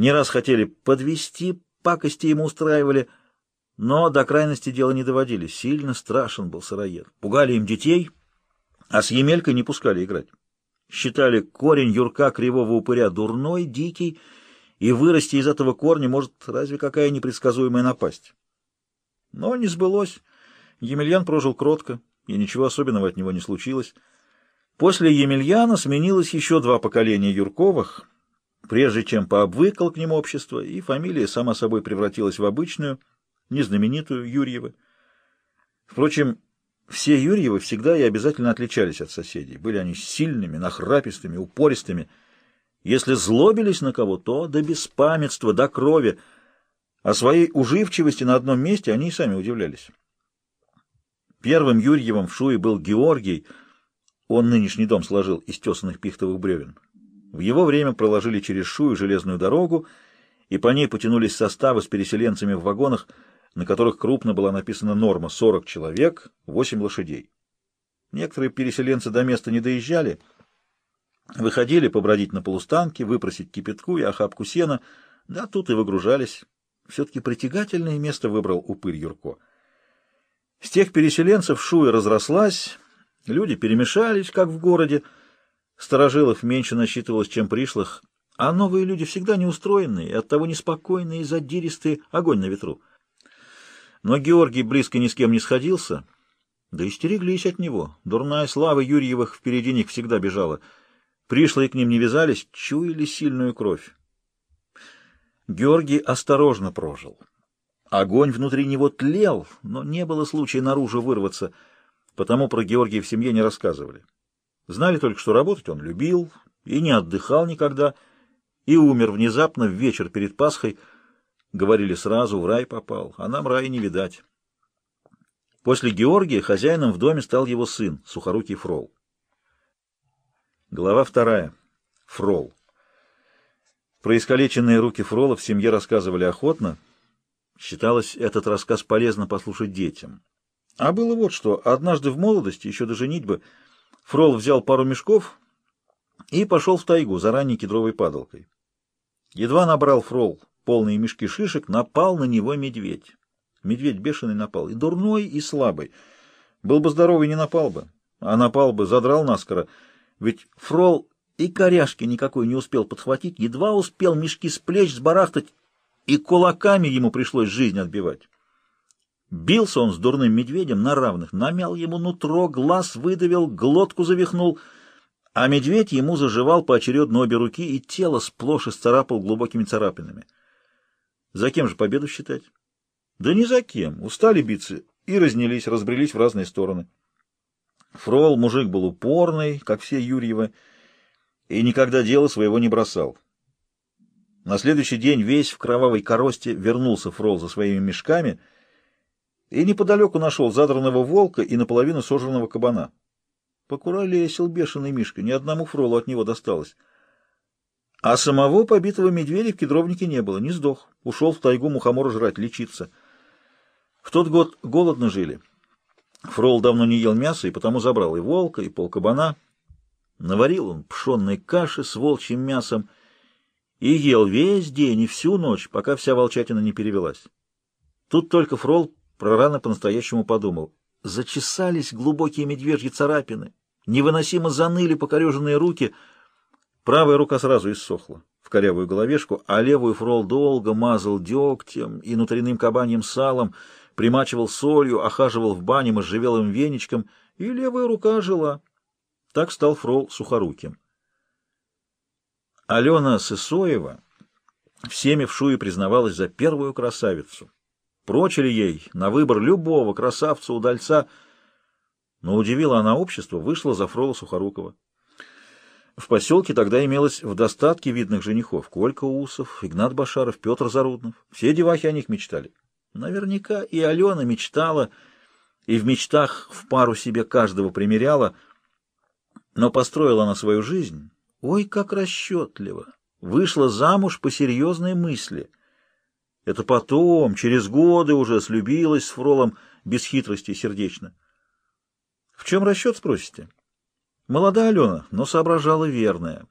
Не раз хотели подвести, пакости ему устраивали, но до крайности дела не доводили. Сильно страшен был сыроед. Пугали им детей, а с Емелькой не пускали играть. Считали корень Юрка кривого упыря дурной, дикий, и вырасти из этого корня может разве какая непредсказуемая напасть. Но не сбылось. Емельян прожил кротко, и ничего особенного от него не случилось. После Емельяна сменилось еще два поколения Юрковых, прежде чем пообвыкал к нему общество, и фамилия сама собой превратилась в обычную, незнаменитую Юрьевы. Впрочем, все Юрьевы всегда и обязательно отличались от соседей. Были они сильными, нахрапистыми, упористыми. Если злобились на кого, то до беспамятства, до крови. О своей уживчивости на одном месте они и сами удивлялись. Первым Юрьевым в Шуе был Георгий. Он нынешний дом сложил из тесанных пихтовых бревен. В его время проложили через Шую железную дорогу, и по ней потянулись составы с переселенцами в вагонах, на которых крупно была написана норма 40 человек, 8 лошадей. Некоторые переселенцы до места не доезжали, выходили побродить на полустанке, выпросить кипятку и охапку сена, да тут и выгружались. Все-таки притягательное место выбрал упырь Юрко. С тех переселенцев Шуя разрослась, люди перемешались, как в городе, Старожилов меньше насчитывалось, чем пришлых, а новые люди всегда неустроенные, и оттого неспокойные и задиристые, огонь на ветру. Но Георгий близко ни с кем не сходился, да и стереглись от него. Дурная слава Юрьевых впереди них всегда бежала. Пришлые к ним не вязались, чуяли сильную кровь. Георгий осторожно прожил. Огонь внутри него тлел, но не было случая наружу вырваться, потому про Георгия в семье не рассказывали. Знали только, что работать он любил и не отдыхал никогда, и умер внезапно в вечер перед Пасхой. Говорили сразу, в рай попал, а нам рая не видать. После Георгия хозяином в доме стал его сын, сухорукий Фрол. Глава вторая. Фрол. Про искалеченные руки Фрола в семье рассказывали охотно. Считалось, этот рассказ полезно послушать детям. А было вот что. Однажды в молодости, еще до женитьбы, Фрол взял пару мешков и пошел в тайгу за ранней кедровой падалкой. Едва набрал Фрол полные мешки шишек, напал на него медведь. Медведь бешеный напал, и дурной, и слабый. Был бы здоровый, не напал бы, а напал бы, задрал наскоро. Ведь Фрол и коряшки никакой не успел подхватить, едва успел мешки с плеч сбарахтать, и кулаками ему пришлось жизнь отбивать. Бился он с дурным медведем на равных, намял ему нутро, глаз выдавил, глотку завихнул, а медведь ему заживал поочередно обе руки и тело сплошь исцарапал глубокими царапинами. За кем же победу считать? Да ни за кем. Устали биться и разнялись, разбрелись в разные стороны. Фрол мужик был упорный, как все Юрьевы, и никогда дело своего не бросал. На следующий день весь в кровавой коросте вернулся Фрол за своими мешками — и неподалеку нашел задранного волка и наполовину сожранного кабана. Покуролесил бешеный Мишка, ни одному фролу от него досталось. А самого побитого медведя в кедровнике не было, не сдох. Ушел в тайгу мухомора жрать, лечиться. В тот год голодно жили. Фрол давно не ел мяса, и потому забрал и волка, и полкабана. Наварил он пшенной каши с волчьим мясом и ел весь день и всю ночь, пока вся волчатина не перевелась. Тут только Фрол про рано по-настоящему подумал. Зачесались глубокие медвежьи царапины, невыносимо заныли покореженные руки. Правая рука сразу иссохла в корявую головешку, а левую фрол долго мазал дегтем и внутренним кабаньим салом, примачивал солью, охаживал в бане можжевелым веничком, и левая рука жила. Так стал фрол сухоруким. Алена Сысоева всеми в Шуе признавалась за первую красавицу. Прочили ей на выбор любого красавца-удальца, но удивила она общество, вышла за Фрола Сухорукова. В поселке тогда имелось в достатке видных женихов. Колька Усов, Игнат Башаров, Петр Заруднов. Все девахи о них мечтали. Наверняка и Алена мечтала, и в мечтах в пару себе каждого примеряла, но построила она свою жизнь, ой, как расчетливо, вышла замуж по серьезной мысли — это потом, через годы уже слюбилась с Фролом без хитрости сердечно. В чем расчет, спросите? Молодая Алена, но соображала верная.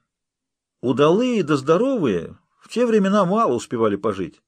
Удалые да здоровые В те времена мало успевали пожить.